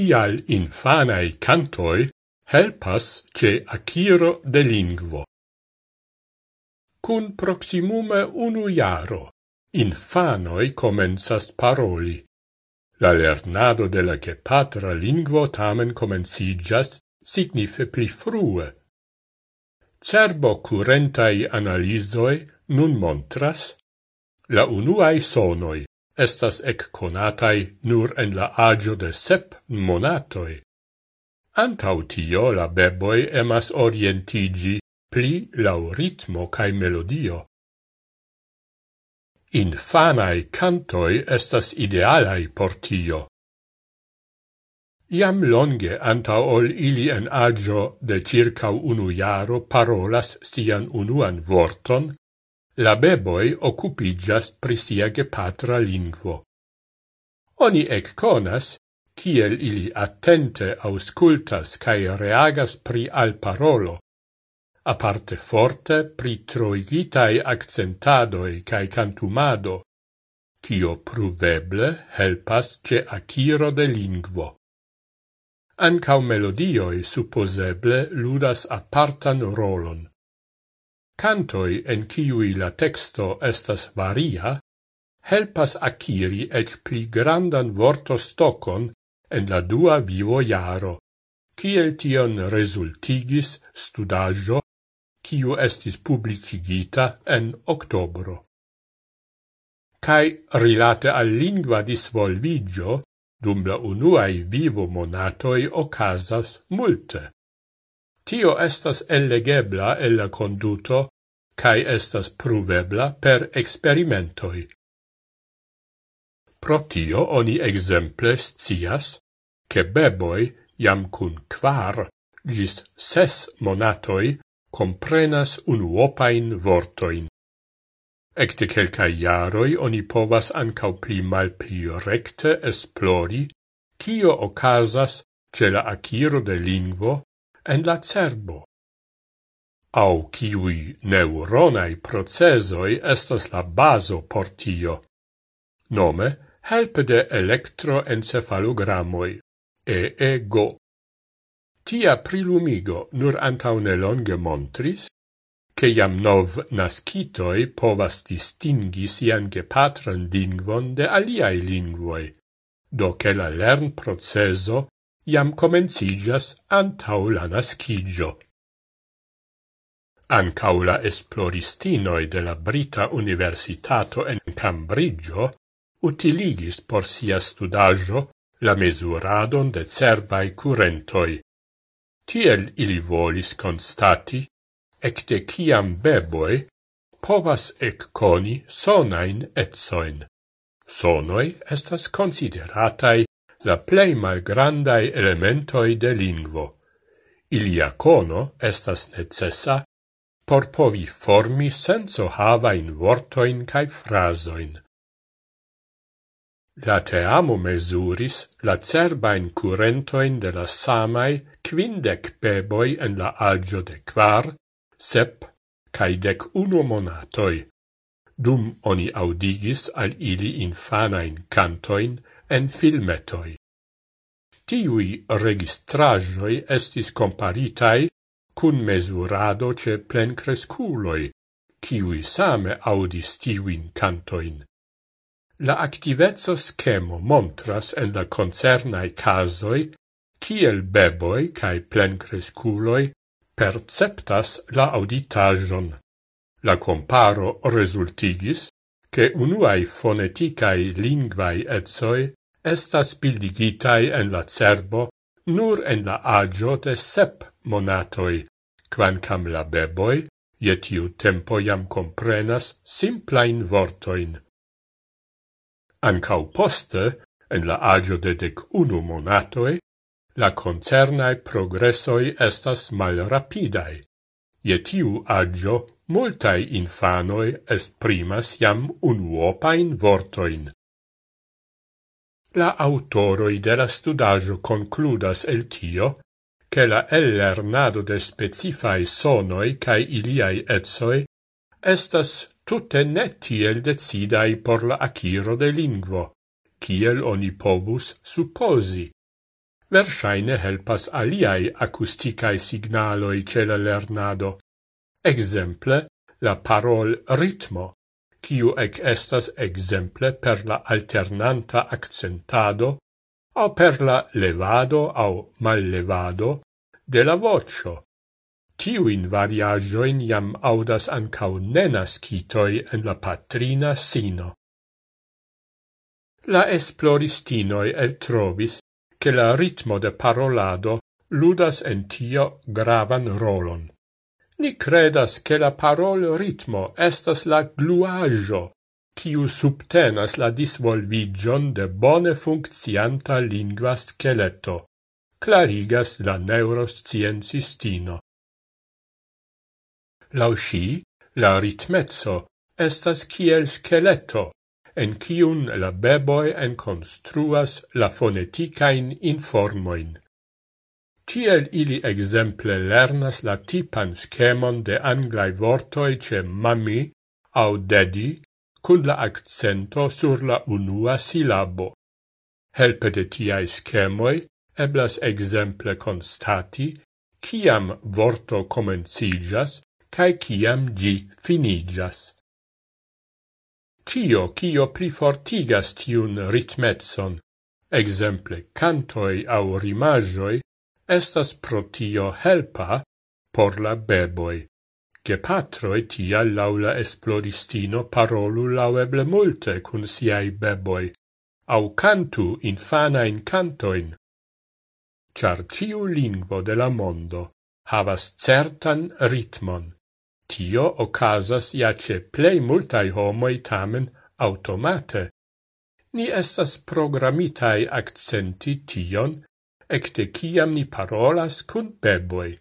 tial infanai cantoi helpas ce aciro de lingvo. Cun proximume unu iaro, infanoi comensas paroli. La lernado de la gepatra lingvo tamen comencigas signife pli frue. Cerbo curentai analizoi nun montras la unuae sonoi estas ecconatai nur en la agio de sep monatoi. Antau tio la beboi emas orientigi pli lau ritmo cae melodio. Infanae cantoi estas idealai por tio. Iam longe antau ol ili en agio de circa unu jaro parolas sian unuan vorton, la beboi occupigas pri sia gepatra lingvo. Oni ec conas, kiel ili attente auscultas cae reagas pri al parolo, aparte forte pri troigitai accentadoi cae cantumado, cio pruveble helpas ce aciro de lingvo. Ancau melodioi supposeble ludas apartan rolon. Cantoi en ciui la texto estas varia, helpas aciri ec pli grandan vortostocon en la dua vivo jaro, ciel tion resultigis studaggio, ciu estis publicigita en octobro. Cai rilate al lingua disvolvigio, dum la unuae vivo monatoi ocasas multe. Tio estas ellegebla el la conduto cae estas pruvebla per experimentoi. Pro tio oni exemple scias che beboi jam cun quar gis ses monatoi comprenas un uopain vortoin. Ecte quelcae iaroi oni povas ancau pli mal pli recte esplori cio ocasas ce la aciro de lingvo en la cerbo. Au kiui neuronai procesoi estas la baso por tio, nome helpe de electroencefalogramoi, EEGO. Tia prilumigo nur antaune longe montris, che iam nov nascitoi povas distingi sian gepatran lingvon de aliai lingvoi, do che la lern proceso iam comencigas antau la nascigio. Ancau la esploristinoi de la Brita Universitato en Cambridgeo utiligis por sia studaggio la mesuradon de cerbai curentoi. Tiel ili volis constati, ecte ciam beboi povas ecconi sonain etsoin. Sonoi estas consideratai la plei malgrandai elementoi de lingvo. Ilia cono estas necessa por povi formi senso havain vortoin cae frasoin. La teamo mesuris la cerbain curentoin de la samai quindec peboi en la agio de quar, sep, cae dec uno monatoi. Dum oni audigis al ili infanain cantoin en filmetoi. Tiui registrajoi estis comparitai cun mesurado ce plencresculoi, kiui same audis tiuin cantoin. La activezzo schemo montras en la concernai casoi kiel beboi cae plencresculoi perceptas la auditajon. La comparo resultigis che unuai foneticae lingvai etsoi estas bildigitai en la cerbo nur en la agio de sep monatoi, quancam la beboi, je tempo jam comprenas simplain vortoin. Ancau poste, en la agio de dec unu monatoi, la concernae progressoi estas malrapidae. Je tiu agio multae infanoi est primas jam unuopain vortoin. La autoroi de la studaggio concludas el tio che la ellernado de specifai sonoi cae iliai etsoi estas tutte netiel decidai por la aciro de lingvo, kiel oni povus supposi. Versaine helpas aliai acusticae signaloi ce la lernado, exemple la parol ritmo, quiu ec estas exemple per la alternanta accentado au per la levado au mallevado de la vocio. Tiuin variagioin jam audas ancau nenascitoi en la patrina sino. La esploristinoi el trovis che la ritmo de parolado ludas en tio gravan rolon. Ni credas che la parol ritmo estas la gluaggio, quiu subtenas la disvolvigion de bone funccianta lingua scheletto, clarigas la neurosciencistino. Lau sci, la ritmezzo estas kiel scheletto, en kiun la beboi enconstruas la foneticain informoin. Tiel ili exemple lernas la tipan schemon de anglai vortoi ce mami au dedi cun la accento sur la unua silabo. Helpe de tiai schemoi eblas exemple constati ciam vorto comencigas cae ciam gi finigas. Cio cio prifortigas tiun ritmetson, exemple cantoi au rimajoi, estas pro tio helpa por la beboi. Gepatroi tia laula esploristino parolu laueble multe cun siai beboi, au cantu infanain cantoin. Char ciu lingvo de la mondo havas certan ritmon. Tio ocasas iace plei multai homoi tamen automate. Ni estas programitai accenti tion, ecte ciam ni parolas cun beboi.